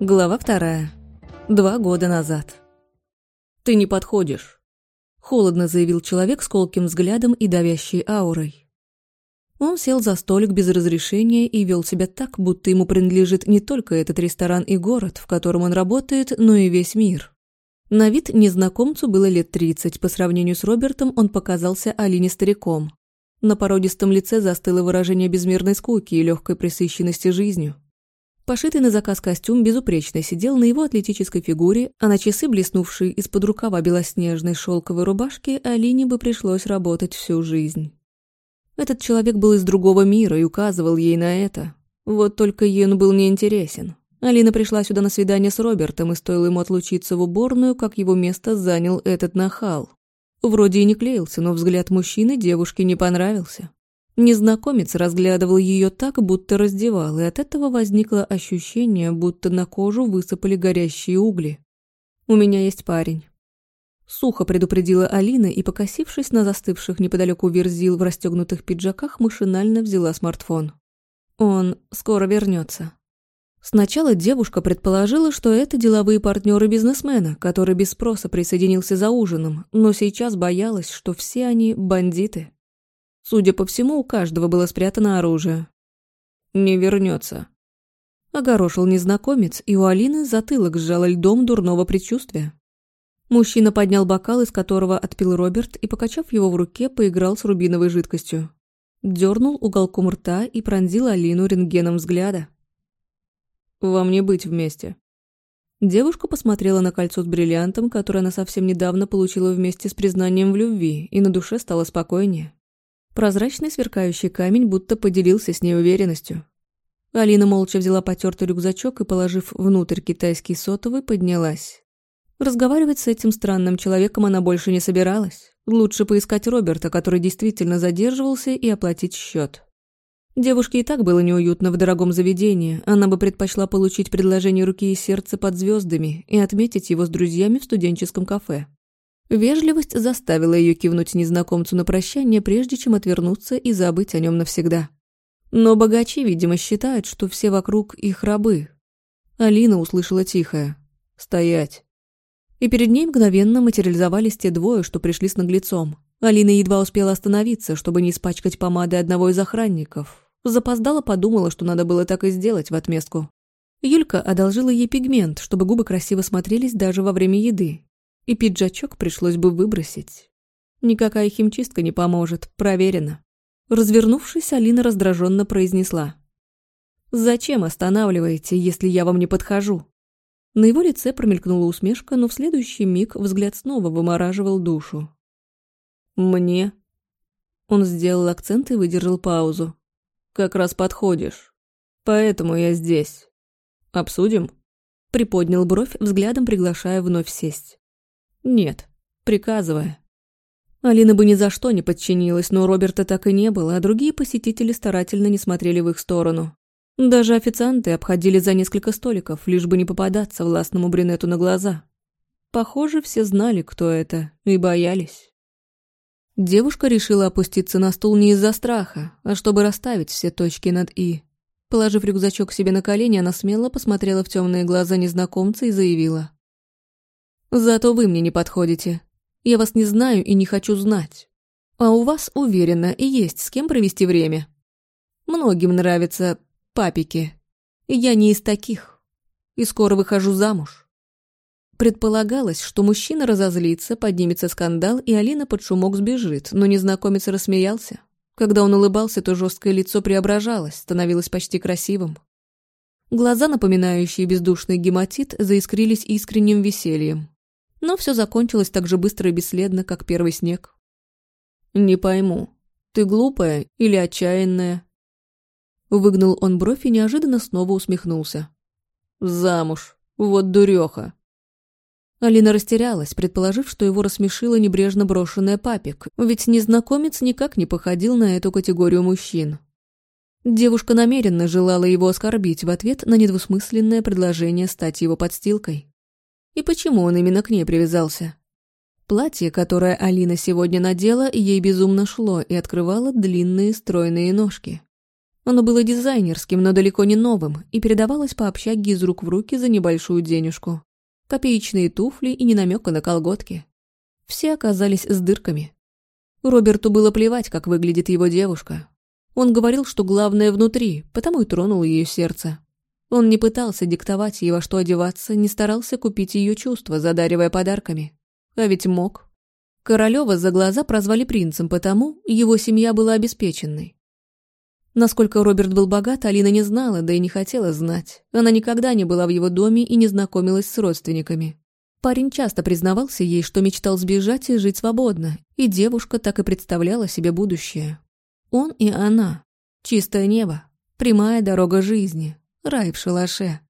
Глава вторая. Два года назад. «Ты не подходишь», — холодно заявил человек с колким взглядом и давящей аурой. Он сел за столик без разрешения и вел себя так, будто ему принадлежит не только этот ресторан и город, в котором он работает, но и весь мир. На вид незнакомцу было лет тридцать, по сравнению с Робертом он показался Алине стариком. На породистом лице застыло выражение безмерной скуки и легкой пресыщенности жизнью. Пошитый на заказ костюм безупречно сидел на его атлетической фигуре, а на часы, блеснувшие из-под рукава белоснежной шелковой рубашки, Алине бы пришлось работать всю жизнь. Этот человек был из другого мира и указывал ей на это. Вот только ей он был неинтересен. Алина пришла сюда на свидание с Робертом, и стоило ему отлучиться в уборную, как его место занял этот нахал. Вроде и не клеился, но взгляд мужчины девушке не понравился. Незнакомец разглядывал ее так, будто раздевал, и от этого возникло ощущение, будто на кожу высыпали горящие угли. «У меня есть парень». Сухо предупредила Алина и, покосившись на застывших неподалеку верзил в расстегнутых пиджаках, машинально взяла смартфон. «Он скоро вернется. Сначала девушка предположила, что это деловые партнеры бизнесмена, который без спроса присоединился за ужином, но сейчас боялась, что все они бандиты. Судя по всему, у каждого было спрятано оружие. «Не вернется. Огорошил незнакомец, и у Алины затылок сжало льдом дурного предчувствия. Мужчина поднял бокал, из которого отпил Роберт, и, покачав его в руке, поиграл с рубиновой жидкостью. Дернул уголком рта и пронзил Алину рентгеном взгляда. «Вам не быть вместе». Девушка посмотрела на кольцо с бриллиантом, которое она совсем недавно получила вместе с признанием в любви, и на душе стало спокойнее. Прозрачный сверкающий камень будто поделился с ней уверенностью. Алина молча взяла потертый рюкзачок и, положив внутрь китайский сотовый, поднялась. Разговаривать с этим странным человеком она больше не собиралась. Лучше поискать Роберта, который действительно задерживался, и оплатить счет. Девушке и так было неуютно в дорогом заведении. Она бы предпочла получить предложение руки и сердца под звездами и отметить его с друзьями в студенческом кафе. Вежливость заставила ее кивнуть незнакомцу на прощание, прежде чем отвернуться и забыть о нем навсегда. Но богачи, видимо, считают, что все вокруг их рабы. Алина услышала тихое «Стоять». И перед ней мгновенно материализовались те двое, что пришли с наглецом. Алина едва успела остановиться, чтобы не испачкать помадой одного из охранников. Запоздала, подумала, что надо было так и сделать в отместку. Юлька одолжила ей пигмент, чтобы губы красиво смотрелись даже во время еды, и пиджачок пришлось бы выбросить. Никакая химчистка не поможет, проверено. Развернувшись, Алина раздраженно произнесла. «Зачем останавливаете, если я вам не подхожу?» На его лице промелькнула усмешка, но в следующий миг взгляд снова вымораживал душу. «Мне?» Он сделал акцент и выдержал паузу. «Как раз подходишь. Поэтому я здесь. Обсудим?» Приподнял бровь, взглядом приглашая вновь сесть. Нет, приказывая. Алина бы ни за что не подчинилась, но Роберта так и не было, а другие посетители старательно не смотрели в их сторону. Даже официанты обходили за несколько столиков, лишь бы не попадаться властному брюнету на глаза. Похоже, все знали, кто это, и боялись. Девушка решила опуститься на стул не из-за страха, а чтобы расставить все точки над «и». Положив рюкзачок себе на колени, она смело посмотрела в темные глаза незнакомца и заявила. Зато вы мне не подходите. Я вас не знаю и не хочу знать. А у вас, уверенно, и есть с кем провести время. Многим нравятся папики. Я не из таких. И скоро выхожу замуж. Предполагалось, что мужчина разозлится, поднимется скандал, и Алина под шумок сбежит, но незнакомец рассмеялся. Когда он улыбался, то жесткое лицо преображалось, становилось почти красивым. Глаза, напоминающие бездушный гематит, заискрились искренним весельем. Но все закончилось так же быстро и бесследно, как первый снег. «Не пойму, ты глупая или отчаянная?» Выгнул он бровь и неожиданно снова усмехнулся. «Замуж, вот дуреха!» Алина растерялась, предположив, что его рассмешила небрежно брошенная папик, ведь незнакомец никак не походил на эту категорию мужчин. Девушка намеренно желала его оскорбить в ответ на недвусмысленное предложение стать его подстилкой. И почему он именно к ней привязался? Платье, которое Алина сегодня надела, ей безумно шло и открывало длинные стройные ножки. Оно было дизайнерским, но далеко не новым, и передавалось по общаге из рук в руки за небольшую денежку. Копеечные туфли и не намека на колготки. Все оказались с дырками. Роберту было плевать, как выглядит его девушка. Он говорил, что главное внутри, потому и тронул ее сердце. Он не пытался диктовать ей во что одеваться, не старался купить ее чувства, задаривая подарками. А ведь мог. Королева за глаза прозвали принцем, потому его семья была обеспеченной. Насколько Роберт был богат, Алина не знала, да и не хотела знать. Она никогда не была в его доме и не знакомилась с родственниками. Парень часто признавался ей, что мечтал сбежать и жить свободно, и девушка так и представляла себе будущее. Он и она. Чистое небо, прямая дорога жизни, рай в шалаше.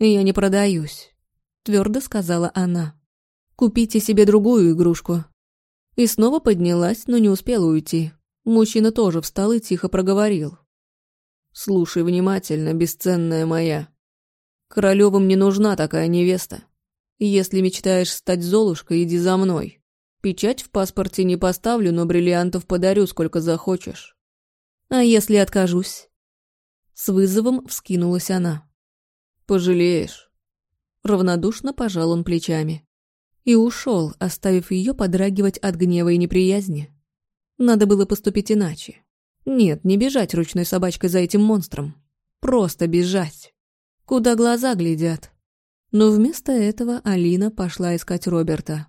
«Я не продаюсь», — твердо сказала она. «Купите себе другую игрушку». И снова поднялась, но не успела уйти. Мужчина тоже встал и тихо проговорил. «Слушай внимательно, бесценная моя. Королевым не нужна такая невеста. Если мечтаешь стать Золушкой, иди за мной. Печать в паспорте не поставлю, но бриллиантов подарю, сколько захочешь. А если откажусь?» С вызовом вскинулась она. «Пожалеешь». Равнодушно пожал он плечами. И ушел, оставив ее подрагивать от гнева и неприязни. Надо было поступить иначе. Нет, не бежать ручной собачкой за этим монстром. Просто бежать. Куда глаза глядят. Но вместо этого Алина пошла искать Роберта.